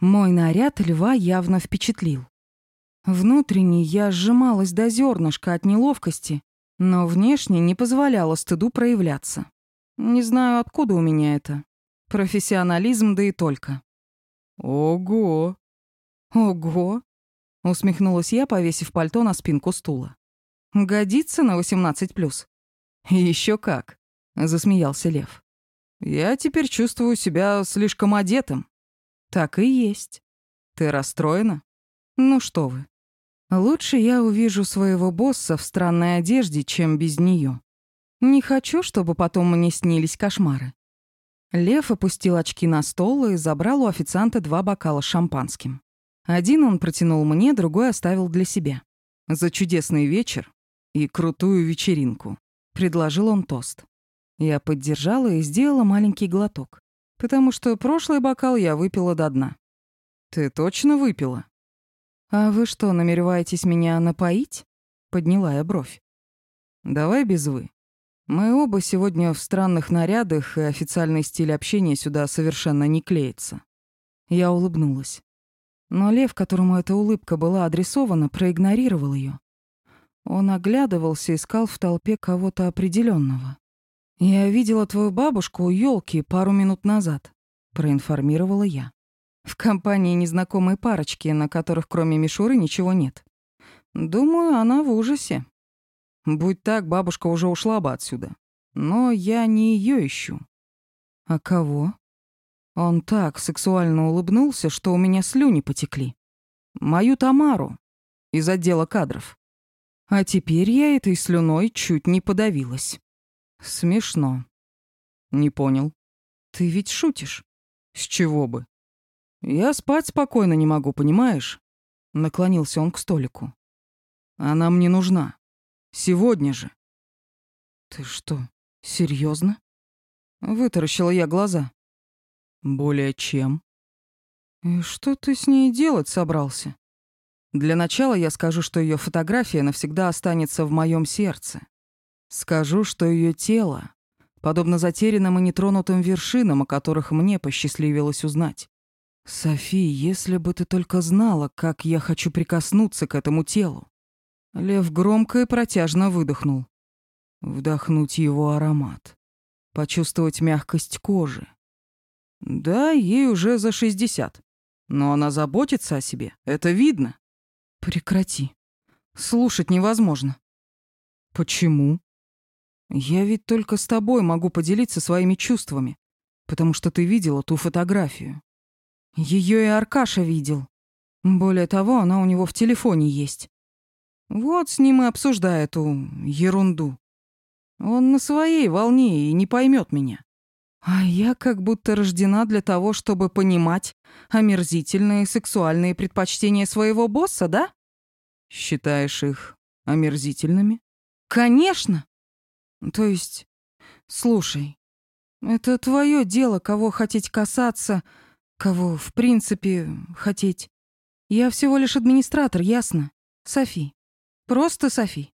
Мой наряд льва явно впечатлил. Внутренне я сжималась до зернышка от неловкости, но внешне не позволяла стыду проявляться. Не знаю, откуда у меня это. Профессионализм, да и только. «Ого!» «Ого!» — усмехнулась я, повесив пальто на спинку стула. «Годится на 18+. Еще как!» — засмеялся Лев. «Я теперь чувствую себя слишком одетым». «Так и есть. Ты расстроена?» «Ну что вы. Лучше я увижу своего босса в странной одежде, чем без нее. Не хочу, чтобы потом мне снились кошмары». Лев опустил очки на стол и забрал у официанта два бокала с шампанским. Один он протянул мне, другой оставил для себя. «За чудесный вечер и крутую вечеринку», — предложил он тост. Я поддержала и сделала маленький глоток, потому что прошлый бокал я выпила до дна. «Ты точно выпила?» «А вы что, намереваетесь меня напоить?» — подняла я бровь. «Давай без «вы». Мы оба сегодня в странных нарядах, и официальный стиль общения сюда совершенно не клеится». Я улыбнулась. Но лев, которому эта улыбка была адресована, проигнорировал ее. Он оглядывался, искал в толпе кого-то определенного. «Я видела твою бабушку у елки пару минут назад», — проинформировала я. «В компании незнакомой парочки, на которых кроме мишуры ничего нет. Думаю, она в ужасе». «Будь так, бабушка уже ушла бы отсюда. Но я не ее ищу». «А кого?» Он так сексуально улыбнулся, что у меня слюни потекли. Мою Тамару из отдела кадров. А теперь я этой слюной чуть не подавилась. Смешно. Не понял. Ты ведь шутишь? С чего бы? Я спать спокойно не могу, понимаешь? Наклонился он к столику. Она мне нужна. Сегодня же. Ты что, серьезно? Вытаращила я глаза. Более чем. И что ты с ней делать собрался? Для начала я скажу, что ее фотография навсегда останется в моем сердце. Скажу, что ее тело подобно затерянным и нетронутым вершинам, о которых мне посчастливилось узнать. Софи, если бы ты только знала, как я хочу прикоснуться к этому телу. Лев громко и протяжно выдохнул. Вдохнуть его аромат. Почувствовать мягкость кожи. Да, ей уже за шестьдесят. Но она заботится о себе, это видно. Прекрати. Слушать невозможно. Почему? Я ведь только с тобой могу поделиться своими чувствами, потому что ты видела ту фотографию. Ее и Аркаша видел. Более того, она у него в телефоне есть. Вот с ним и обсуждаю эту ерунду. Он на своей волне и не поймет меня. А я как будто рождена для того, чтобы понимать омерзительные сексуальные предпочтения своего босса, да? Считаешь их омерзительными? Конечно. То есть, слушай, это твое дело, кого хотеть касаться, кого, в принципе, хотеть. Я всего лишь администратор, ясно? Софи. Просто Софи.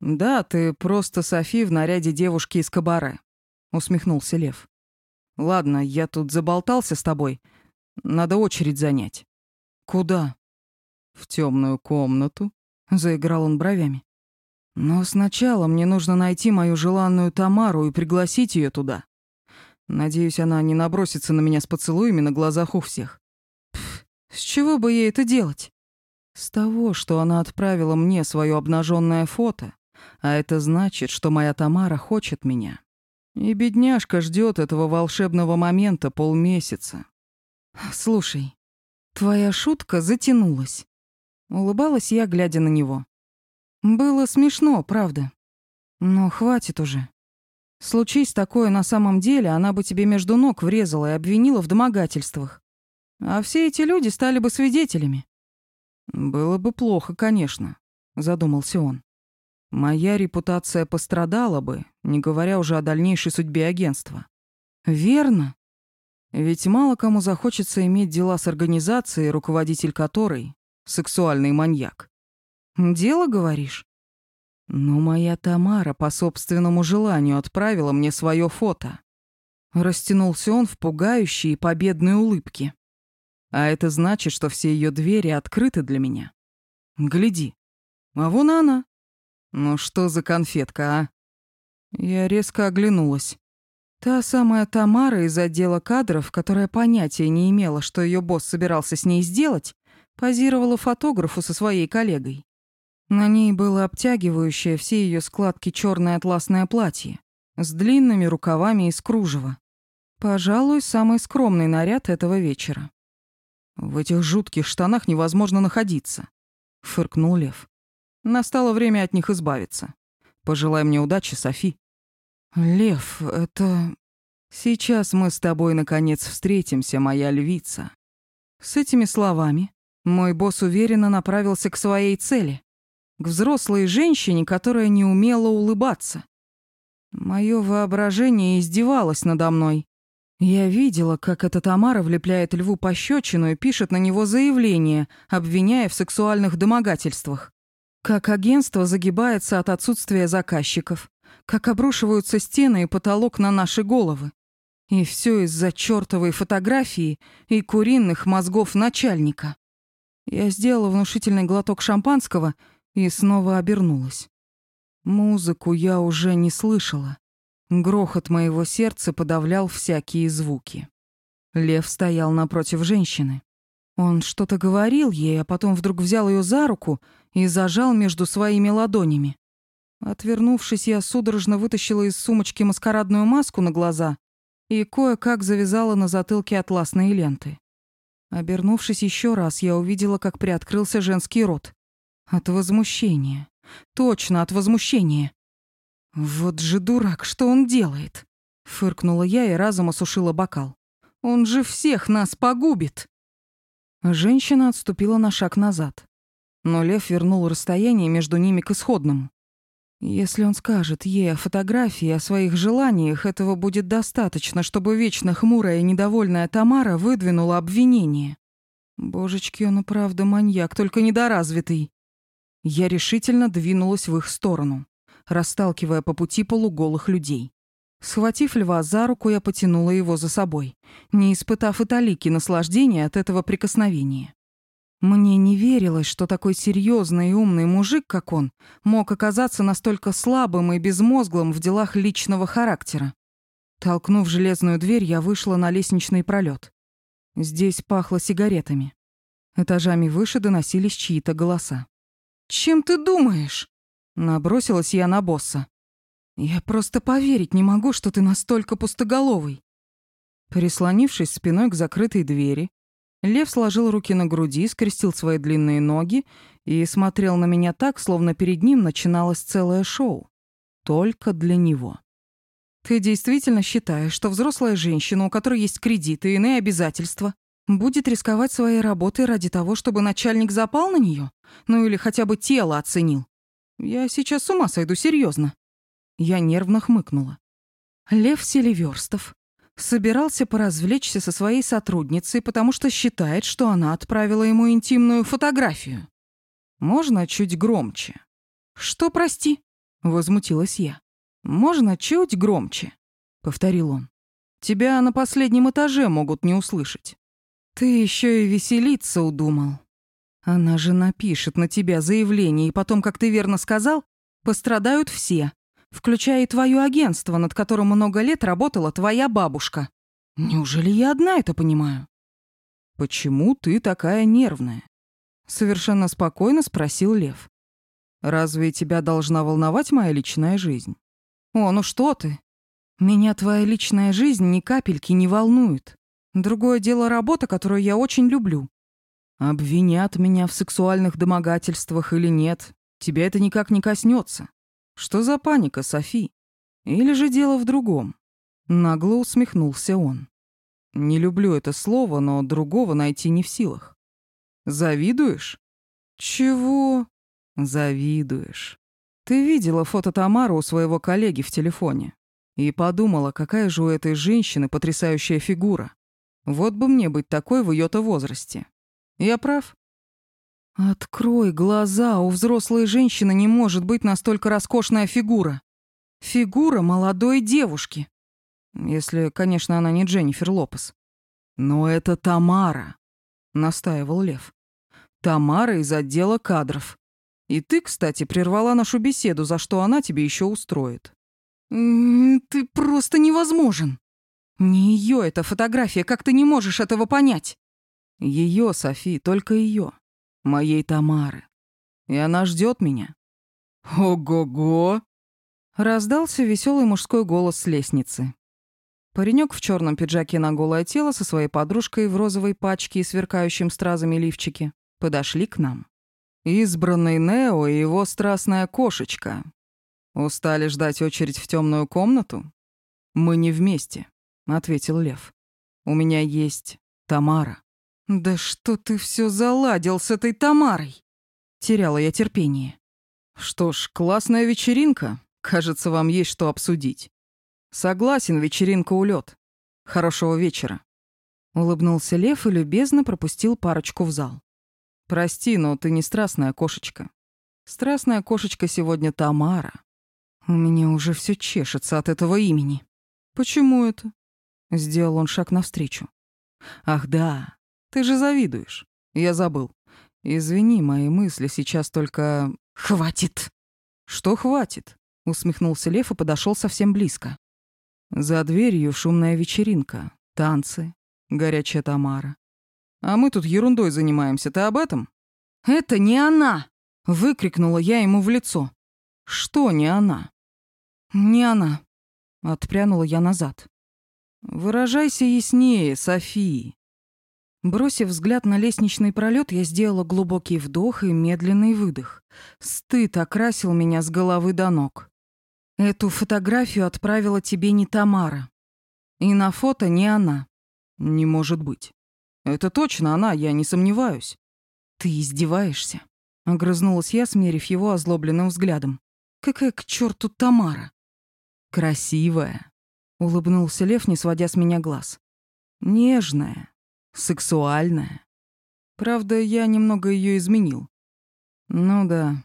Да, ты просто Софи в наряде девушки из кабаре усмехнулся Лев. Ладно, я тут заболтался с тобой. Надо очередь занять. Куда? В темную комнату, заиграл он бровями. Но сначала мне нужно найти мою желанную Тамару и пригласить ее туда. Надеюсь, она не набросится на меня с поцелуями на глазах у всех. Пф, с чего бы ей это делать? С того, что она отправила мне свое обнаженное фото, а это значит, что моя Тамара хочет меня. И бедняжка ждет этого волшебного момента полмесяца. Слушай, твоя шутка затянулась. Улыбалась я, глядя на него. Было смешно, правда. Но хватит уже. Случись такое на самом деле, она бы тебе между ног врезала и обвинила в домогательствах. А все эти люди стали бы свидетелями. Было бы плохо, конечно, задумался он. Моя репутация пострадала бы, не говоря уже о дальнейшей судьбе агентства. Верно. Ведь мало кому захочется иметь дела с организацией, руководитель которой — сексуальный маньяк. Дело, говоришь? Но моя Тамара по собственному желанию отправила мне свое фото. Растянулся он в пугающей и победной улыбке. А это значит, что все ее двери открыты для меня. Гляди. А вон она. Ну что за конфетка, а? Я резко оглянулась. Та самая Тамара из отдела кадров, которая понятия не имела, что ее босс собирался с ней сделать, позировала фотографу со своей коллегой. На ней было обтягивающее все ее складки черное атласное платье с длинными рукавами из кружева. Пожалуй, самый скромный наряд этого вечера. В этих жутких штанах невозможно находиться, фыркнул Лев. Настало время от них избавиться. Пожелай мне удачи, Софи. Лев, это Сейчас мы с тобой наконец встретимся, моя львица. С этими словами мой босс уверенно направился к своей цели, к взрослой женщине, которая не умела улыбаться. Мое воображение издевалось надо мной. Я видела, как эта Тамара влепляет льву пощечину и пишет на него заявление, обвиняя в сексуальных домогательствах. Как агентство загибается от отсутствия заказчиков. Как обрушиваются стены и потолок на наши головы. И все из-за чертовой фотографии и куриных мозгов начальника. Я сделала внушительный глоток шампанского и снова обернулась. Музыку я уже не слышала. Грохот моего сердца подавлял всякие звуки. Лев стоял напротив женщины. Он что-то говорил ей, а потом вдруг взял ее за руку и зажал между своими ладонями. Отвернувшись, я судорожно вытащила из сумочки маскарадную маску на глаза и кое-как завязала на затылке атласные ленты. Обернувшись еще раз, я увидела, как приоткрылся женский рот. От возмущения. Точно от возмущения. «Вот же дурак, что он делает?» Фыркнула я и разом осушила бокал. «Он же всех нас погубит!» Женщина отступила на шаг назад. Но лев вернул расстояние между ними к исходному. Если он скажет ей о фотографии, о своих желаниях, этого будет достаточно, чтобы вечно хмурая и недовольная Тамара выдвинула обвинение. Божечки, он и правда маньяк, только недоразвитый. Я решительно двинулась в их сторону, расталкивая по пути полуголых людей. Схватив льва за руку, я потянула его за собой, не испытав и талики наслаждения от этого прикосновения. Мне не верилось, что такой серьезный и умный мужик, как он, мог оказаться настолько слабым и безмозглым в делах личного характера. Толкнув железную дверь, я вышла на лестничный пролет. Здесь пахло сигаретами. Этажами выше доносились чьи-то голоса. «Чем ты думаешь?» Набросилась я на босса. «Я просто поверить не могу, что ты настолько пустоголовый». Прислонившись спиной к закрытой двери, Лев сложил руки на груди, скрестил свои длинные ноги и смотрел на меня так, словно перед ним начиналось целое шоу. Только для него. «Ты действительно считаешь, что взрослая женщина, у которой есть кредиты и иные обязательства, будет рисковать своей работой ради того, чтобы начальник запал на нее? Ну или хотя бы тело оценил? Я сейчас с ума сойду, серьезно. Я нервно хмыкнула. Лев Селиверстов собирался поразвлечься со своей сотрудницей, потому что считает, что она отправила ему интимную фотографию. Можно чуть громче? Что, прости? возмутилась я. Можно чуть громче, повторил он. Тебя на последнем этаже могут не услышать. Ты еще и веселиться удумал. Она же напишет на тебя заявление, и потом, как ты верно сказал, пострадают все, включая и твое агентство, над которым много лет работала твоя бабушка. Неужели я одна это понимаю? Почему ты такая нервная? Совершенно спокойно спросил Лев. Разве тебя должна волновать моя личная жизнь? О, ну что ты? Меня твоя личная жизнь ни капельки не волнует. Другое дело работа, которую я очень люблю. Обвинят меня в сексуальных домогательствах или нет, тебя это никак не коснется. Что за паника, Софи? Или же дело в другом? Нагло усмехнулся он. Не люблю это слово, но другого найти не в силах. Завидуешь? Чего? Завидуешь. Ты видела фото Тамары у своего коллеги в телефоне и подумала, какая же у этой женщины потрясающая фигура. Вот бы мне быть такой в ее-то возрасте. Я прав? Открой глаза, у взрослой женщины не может быть настолько роскошная фигура. Фигура молодой девушки. Если, конечно, она не Дженнифер Лопес. Но это Тамара. настаивал Лев. Тамара из отдела кадров. И ты, кстати, прервала нашу беседу, за что она тебе еще устроит. Ты просто невозможен. Не ее эта фотография, как ты не можешь этого понять? Ее, Софи, только ее, моей Тамары. И она ждет меня. Ого-го! Раздался веселый мужской голос с лестницы. Паренек в черном пиджаке на голое тело со своей подружкой в розовой пачке и сверкающим стразами лифчике подошли к нам. Избранный Нео и его страстная кошечка. Устали ждать очередь в темную комнату? Мы не вместе, ответил Лев. У меня есть Тамара. Да что ты все заладил с этой Тамарой? Теряла я терпение. Что ж, классная вечеринка. Кажется, вам есть что обсудить. Согласен, вечеринка улет. Хорошего вечера. Улыбнулся Лев и любезно пропустил парочку в зал. Прости, но ты не страстная кошечка. Страстная кошечка сегодня Тамара. У меня уже все чешется от этого имени. Почему это? Сделал он шаг навстречу. Ах да, ты же завидуешь. Я забыл. Извини, мои мысли сейчас только... Хватит. Что хватит? Усмехнулся Лев и подошел совсем близко. За дверью шумная вечеринка, танцы, горячая Тамара. А мы тут ерундой занимаемся, ты об этом? Это не она! Выкрикнула я ему в лицо. Что не она? Не она. Отпрянула я назад. Выражайся яснее, Софии. Бросив взгляд на лестничный пролет, я сделала глубокий вдох и медленный выдох. Стыд окрасил меня с головы до ног. Эту фотографию отправила тебе не Тамара. И на фото не она. Не может быть. Это точно она, я не сомневаюсь. Ты издеваешься? Огрызнулась я, смерив его озлобленным взглядом. Какая к черту Тамара? Красивая. Улыбнулся Лев, не сводя с меня глаз. Нежная, сексуальная. Правда, я немного ее изменил. Ну да.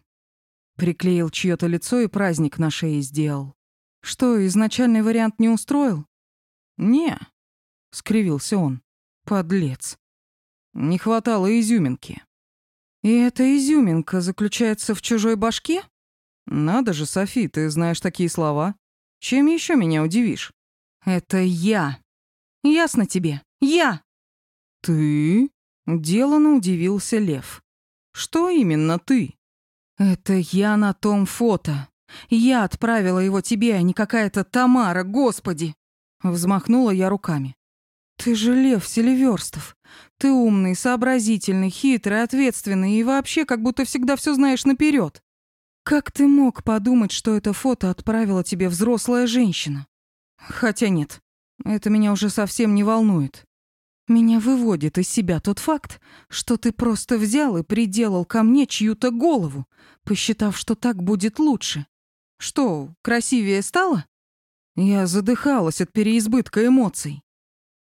Приклеил чье-то лицо и праздник на шее сделал. Что, изначальный вариант не устроил? Не, скривился он. Подлец. Не хватало изюминки. И эта изюминка заключается в чужой башке? Надо же, Софи, ты знаешь такие слова. Чем еще меня удивишь? Это я. Ясно тебе? Я. Ты? Делано удивился Лев. Что именно ты? Это я на том фото. Я отправила его тебе, а не какая-то Тамара, господи. Взмахнула я руками. «Ты же Лев Селиверстов. Ты умный, сообразительный, хитрый, ответственный и вообще как будто всегда все знаешь наперед. Как ты мог подумать, что это фото отправила тебе взрослая женщина? Хотя нет, это меня уже совсем не волнует. Меня выводит из себя тот факт, что ты просто взял и приделал ко мне чью-то голову, посчитав, что так будет лучше. Что, красивее стало? Я задыхалась от переизбытка эмоций.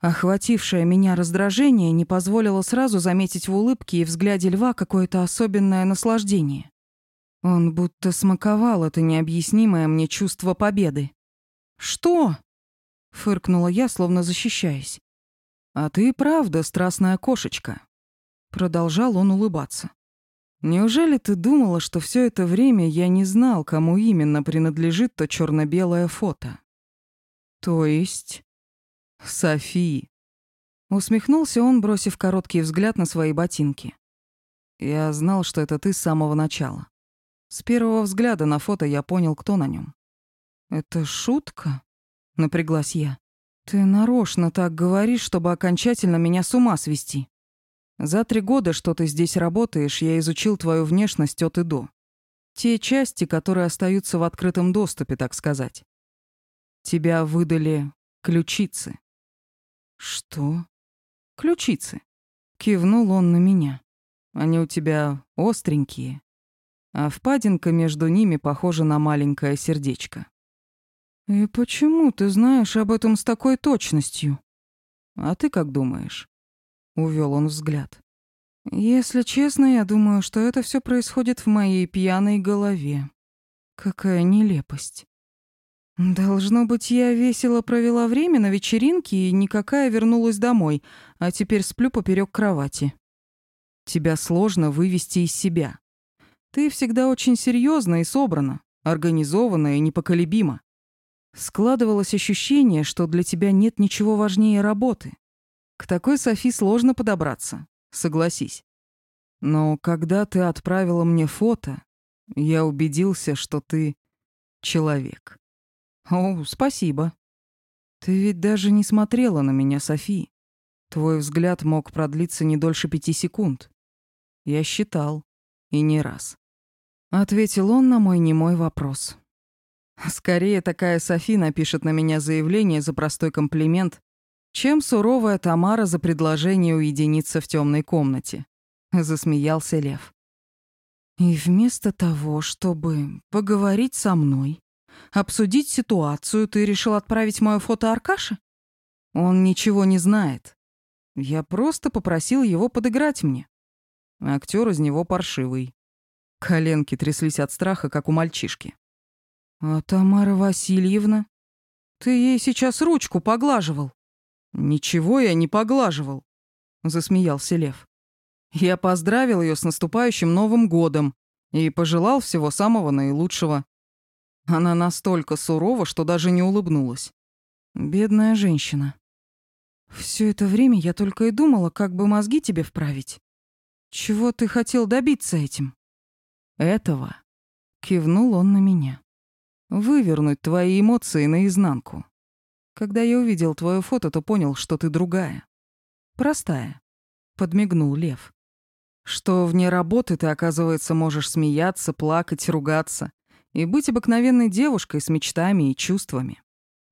Охватившее меня раздражение не позволило сразу заметить в улыбке и взгляде льва какое-то особенное наслаждение. Он будто смаковал это необъяснимое мне чувство победы. «Что?» — фыркнула я, словно защищаясь. «А ты правда страстная кошечка?» Продолжал он улыбаться. «Неужели ты думала, что все это время я не знал, кому именно принадлежит то черно белое фото?» «То есть...» «Софи!» Усмехнулся он, бросив короткий взгляд на свои ботинки. «Я знал, что это ты с самого начала. С первого взгляда на фото я понял, кто на нем. «Это шутка?» — напряглась я. «Ты нарочно так говоришь, чтобы окончательно меня с ума свести. За три года, что ты здесь работаешь, я изучил твою внешность от и до. Те части, которые остаются в открытом доступе, так сказать. Тебя выдали ключицы. «Что?» «Ключицы». Кивнул он на меня. «Они у тебя остренькие, а впадинка между ними похожа на маленькое сердечко». «И почему ты знаешь об этом с такой точностью?» «А ты как думаешь?» Увел он взгляд. «Если честно, я думаю, что это все происходит в моей пьяной голове. Какая нелепость. Должно быть, я весело провела время на вечеринке и никакая вернулась домой, а теперь сплю поперек кровати. Тебя сложно вывести из себя. Ты всегда очень серьезна и собрана, организована и непоколебима. Складывалось ощущение, что для тебя нет ничего важнее работы. К такой Софи сложно подобраться, согласись. Но когда ты отправила мне фото, я убедился, что ты человек. О, спасибо. Ты ведь даже не смотрела на меня, Софи. Твой взгляд мог продлиться не дольше пяти секунд. Я считал, и не раз. Ответил он на мой немой вопрос. Скорее такая Софи напишет на меня заявление за простой комплимент, чем суровая Тамара за предложение уединиться в темной комнате. Засмеялся Лев. И вместо того, чтобы поговорить со мной, обсудить ситуацию, ты решил отправить моё фото Аркаше? Он ничего не знает. Я просто попросил его подыграть мне. Актер из него паршивый. Коленки тряслись от страха, как у мальчишки. «А Тамара Васильевна? Ты ей сейчас ручку поглаживал?» «Ничего я не поглаживал», — засмеялся Лев. «Я поздравил ее с наступающим Новым годом и пожелал всего самого наилучшего. Она настолько сурова, что даже не улыбнулась. Бедная женщина. Все это время я только и думала, как бы мозги тебе вправить. Чего ты хотел добиться этим?» «Этого», — кивнул он на меня вывернуть твои эмоции наизнанку. Когда я увидел твое фото, то понял, что ты другая. Простая. Подмигнул Лев. Что вне работы ты, оказывается, можешь смеяться, плакать, ругаться и быть обыкновенной девушкой с мечтами и чувствами.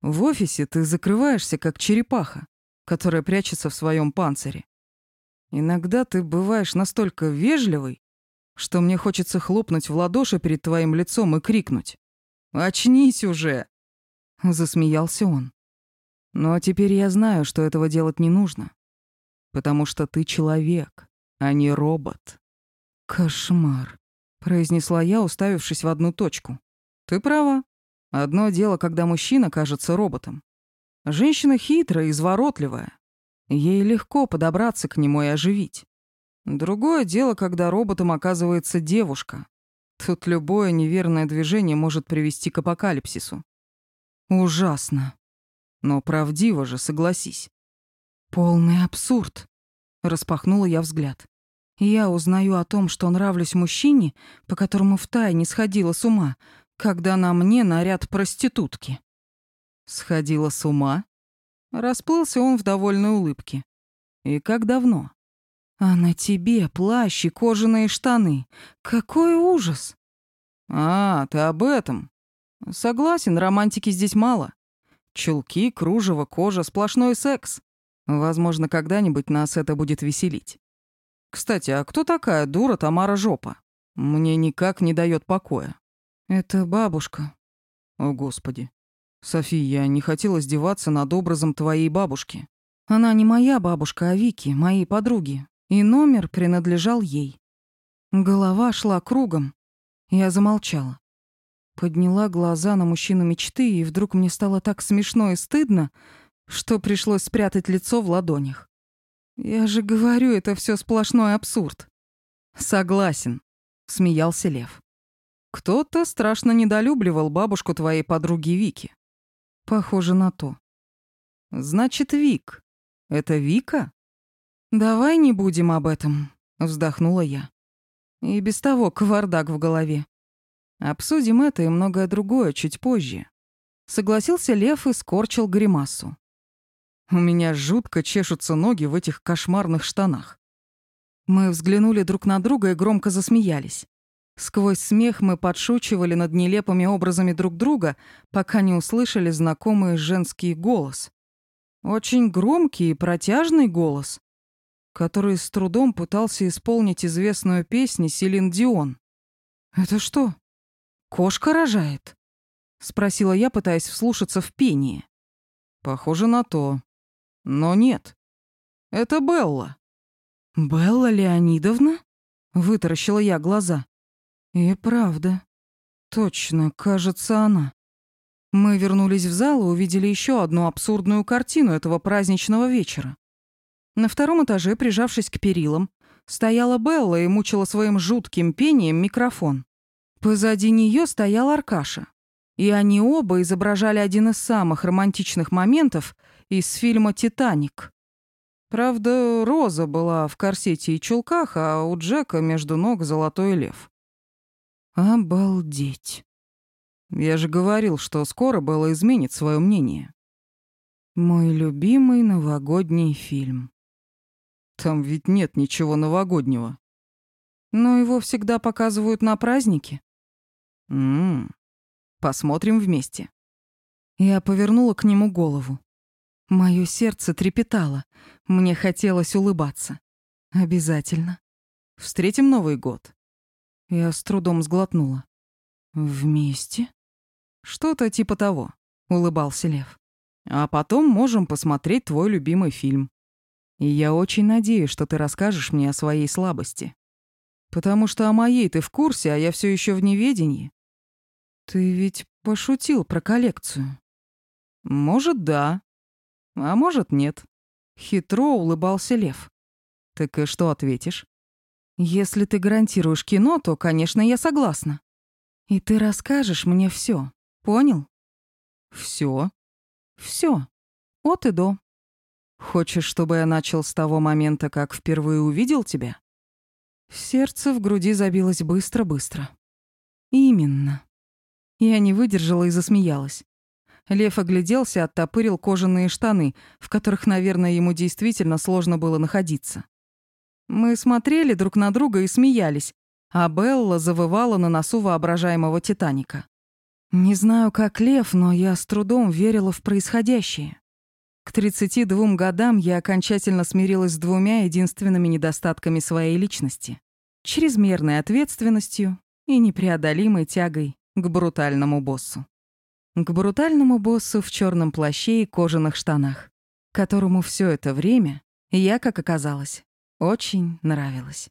В офисе ты закрываешься, как черепаха, которая прячется в своем панцире. Иногда ты бываешь настолько вежливый, что мне хочется хлопнуть в ладоши перед твоим лицом и крикнуть. «Очнись уже!» — засмеялся он. «Но теперь я знаю, что этого делать не нужно, потому что ты человек, а не робот». «Кошмар», — произнесла я, уставившись в одну точку. «Ты права. Одно дело, когда мужчина кажется роботом. Женщина хитрая, изворотливая. Ей легко подобраться к нему и оживить. Другое дело, когда роботом оказывается девушка, Тут любое неверное движение может привести к апокалипсису. Ужасно. Но правдиво же, согласись. Полный абсурд. Распахнула я взгляд. Я узнаю о том, что нравлюсь мужчине, по которому втайне сходила с ума, когда на мне наряд проститутки. Сходила с ума? Расплылся он в довольной улыбке. И как давно? А на тебе плащ и кожаные штаны. Какой ужас! А, ты об этом. Согласен, романтики здесь мало. Чулки, кружево, кожа, сплошной секс. Возможно, когда-нибудь нас это будет веселить. Кстати, а кто такая дура Тамара Жопа? Мне никак не дает покоя. Это бабушка. О, Господи. София, я не хотела издеваться над образом твоей бабушки. Она не моя бабушка, а Вики, моей подруги и номер принадлежал ей. Голова шла кругом. Я замолчала. Подняла глаза на мужчину мечты, и вдруг мне стало так смешно и стыдно, что пришлось спрятать лицо в ладонях. Я же говорю, это все сплошной абсурд. Согласен, смеялся Лев. Кто-то страшно недолюбливал бабушку твоей подруги Вики. Похоже на то. Значит, Вик. Это Вика? «Давай не будем об этом», — вздохнула я. И без того кавардак в голове. Обсудим это и многое другое чуть позже. Согласился Лев и скорчил гримасу. У меня жутко чешутся ноги в этих кошмарных штанах. Мы взглянули друг на друга и громко засмеялись. Сквозь смех мы подшучивали над нелепыми образами друг друга, пока не услышали знакомый женский голос. Очень громкий и протяжный голос, который с трудом пытался исполнить известную песню Селин Дион. «Это что, кошка рожает?» — спросила я, пытаясь вслушаться в пение. «Похоже на то. Но нет. Это Белла». «Белла Леонидовна?» — вытаращила я глаза. «И правда. Точно, кажется, она». Мы вернулись в зал и увидели еще одну абсурдную картину этого праздничного вечера. На втором этаже, прижавшись к перилам, стояла Белла и мучила своим жутким пением микрофон. Позади нее стоял Аркаша. И они оба изображали один из самых романтичных моментов из фильма «Титаник». Правда, Роза была в корсете и чулках, а у Джека между ног золотой лев. Обалдеть. Я же говорил, что скоро Белла изменит свое мнение. Мой любимый новогодний фильм. Там ведь нет ничего новогоднего. Но его всегда показывают на празднике. Мм. Посмотрим вместе. Я повернула к нему голову. Моё сердце трепетало. Мне хотелось улыбаться. Обязательно. Встретим Новый год. Я с трудом сглотнула. Вместе? Что-то типа того, улыбался Лев. А потом можем посмотреть твой любимый фильм. И я очень надеюсь, что ты расскажешь мне о своей слабости. Потому что о моей ты в курсе, а я все еще в неведении. Ты ведь пошутил про коллекцию. Может, да. А может, нет. Хитро улыбался Лев. Так и что ответишь? Если ты гарантируешь кино, то, конечно, я согласна. И ты расскажешь мне все. Понял? Все. Все. От и до. Хочешь, чтобы я начал с того момента, как впервые увидел тебя? Сердце в груди забилось быстро-быстро. Именно. Я не выдержала и засмеялась. Лев огляделся, оттопырил кожаные штаны, в которых, наверное, ему действительно сложно было находиться. Мы смотрели друг на друга и смеялись, а Белла завывала на носу воображаемого Титаника. Не знаю, как Лев, но я с трудом верила в происходящее. К 32 годам я окончательно смирилась с двумя единственными недостатками своей личности — чрезмерной ответственностью и непреодолимой тягой к брутальному боссу. К брутальному боссу в черном плаще и кожаных штанах, которому все это время я, как оказалось, очень нравилась.